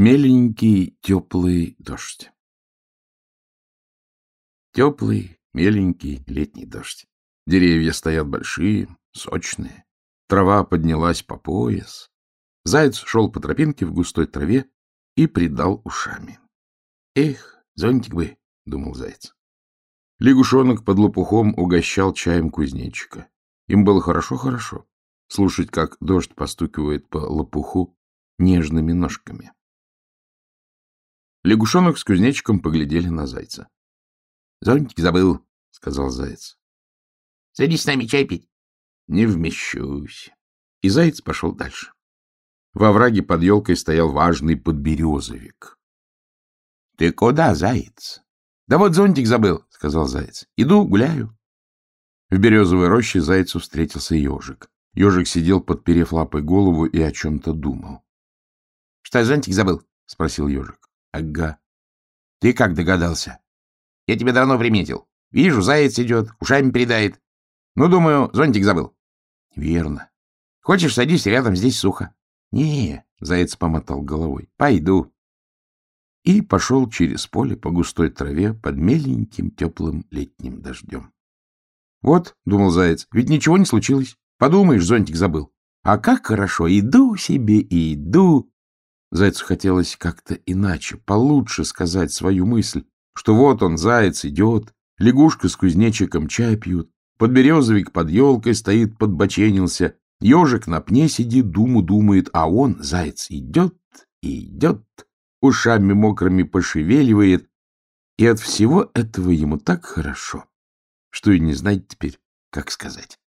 Меленький теплый дождь. Теплый, меленький летний дождь. Деревья стоят большие, сочные. Трава поднялась по пояс. Заяц шел по тропинке в густой траве и придал ушами. «Эх, зонтик бы!» — думал заяц. Лягушонок под лопухом угощал чаем кузнечика. Им было хорошо-хорошо слушать, как дождь постукивает по лопуху нежными ножками. Лягушонок с кузнечиком поглядели на зайца. — Зонтик забыл, — сказал заяц. — Садись с нами чай пить. — Не вмещусь. И заяц пошел дальше. Во враге под елкой стоял важный подберезовик. — Ты куда, заяц? — Да вот зонтик забыл, — сказал заяц. — Иду, гуляю. В березовой роще зайцу встретился ежик. Ежик сидел, подперев лапой голову, и о чем-то думал. — Что, зонтик забыл? — спросил ежик. — Ага. — Ты как догадался? — Я тебя давно приметил. Вижу, заяц идет, ушами передает. Ну, думаю, зонтик забыл. — Верно. Хочешь, садись рядом, здесь сухо. — Не, — заяц помотал головой. — Пойду. И пошел через поле по густой траве под меленьким теплым летним дождем. — Вот, — думал заяц, — ведь ничего не случилось. Подумаешь, зонтик забыл. А как хорошо, иду себе и иду. Зайцу хотелось как-то иначе, получше сказать свою мысль, что вот он, заяц, идет, лягушка с кузнечиком чай пьют, подберезовик под елкой стоит, подбоченился, ежик на пне сидит, думу думает, а он, заяц, идет и идет, ушами мокрыми пошевеливает, и от всего этого ему так хорошо, что и не знает теперь, как сказать.